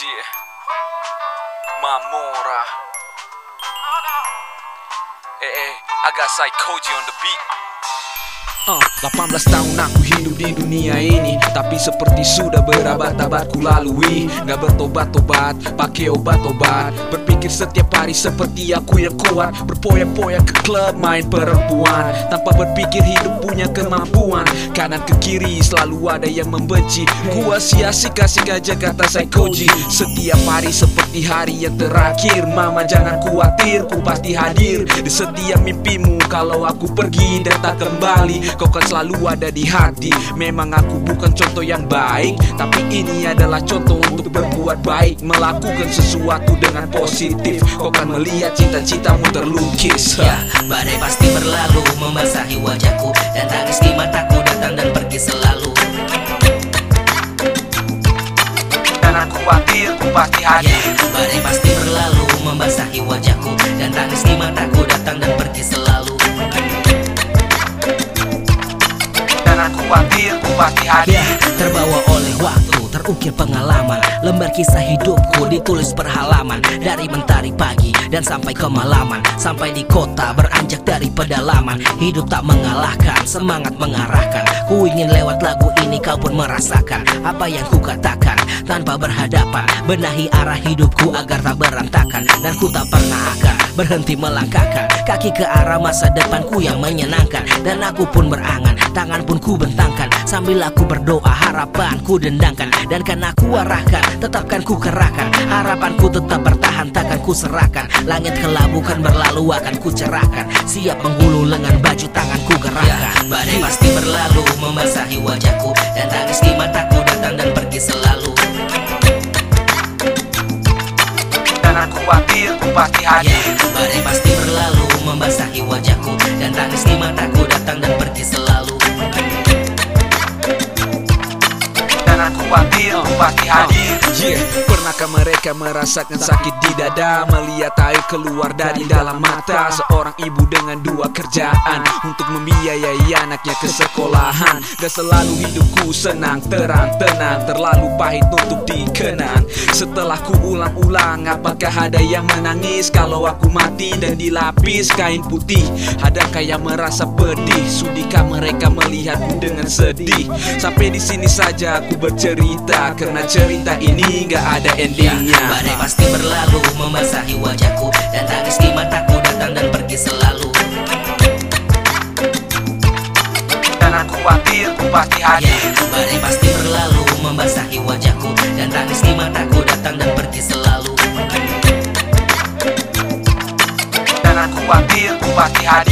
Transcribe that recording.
Yeah. Mamora. Eh, eh, I got Psychoji on the beat. Uh, 18 tahun aku hidup di dunia ini. Tapi seperti sudah berabad-abad ku lalui. Gak bertobat-tobat, pakai obat-obat. Berpikir setiap hari seperti aku yang kuat. Berpoya-poya ke klub main perempuan. Tanpa berpikir hidup punya kemampuan. Kanan ke kiri selalu ada yang membenci. Ku sia-sia kasih aja kata psychoji Setiap hari seperti hari yang terakhir. Mama jangan khawatir, ku pasti hadir. Di setiap mimpimu kalau aku pergi dan tak kembali Kau kan selalu ada di hati Memang aku bukan contoh yang baik Tapi ini adalah contoh untuk berbuat baik Melakukan sesuatu dengan positif. Kau kan melihat cita-citamu terlukis. Ya, badai pasti berlalu membasahi wajahku Dan tangis di mataku datang dan pergi selalu. Jangan khawatir, ku pasti Ya, hadir badai pasti berlalu membasahi wajahku Dan tangis di mataku datang dan pergi selalu Terukir pengalaman. Lembar kisah hidupku ditulis per halaman Dari mentari pagi dan sampai kemalaman. Sampai di kota beranjak dari pedalaman. Hidup tak mengalahkan, semangat mengarahkan. Ku ingin lewat lagu ini kau pun merasakan. Apa yang ku katakan tanpa berhadapan. Benahi arah hidupku agar tak berantakan. Dan ku tak pernah akan berhenti melangkahkan. Kaki ke arah masa depanku yang menyenangkan. Dan aku pun berangan, tangan pun ku bentangkan. Sambil aku berdoa harapan ku dendangkan. Dan kan aku arahkan, tetapkan ku kerahkan. Harapanku tetap bertahan, takkan ku serahkan. Langit kelabu kan berlalu akan ku cerahkan. Siap menggulung lengan baju tanganku gerakkan Badai pasti berlalu membasahi wajahku. Dan tangis di mataku datang dan pergi selalu. Jangan khawatir, ku pasti Ya, hadir badai pasti berlalu membasahi wajahku. Dan tangis di mataku khawatir, ku pasti hadir Pernahkah mereka merasakan sakit di dada? Melihat air keluar dari dalam mata Seorang ibu dengan dua kerjaan Untuk membiayai anaknya ke sekolahan. Gak selalu hidupku senang, terang, tenang Terlalu pahit untuk dikenang. Setelah ku ulang-ulang Apakah ada yang menangis? Kalau aku mati dan dilapis kain putih Adakah yang merasa pedih? Sudikah mereka melihatku dengan sedih? Sampai di sini saja aku bercerita Karena cerita ini ini gak ada endingnya. Ya, Badai pasti berlalu membasahi wajahku. Dan tangis di mataku datang dan pergi selalu. Dan aku khawatir ku pasti hadir. Ya, Badai pasti berlalu membasahi wajahku. Dan tangis di mataku datang dan pergi selalu. Dan aku khawatir ku pasti hadir.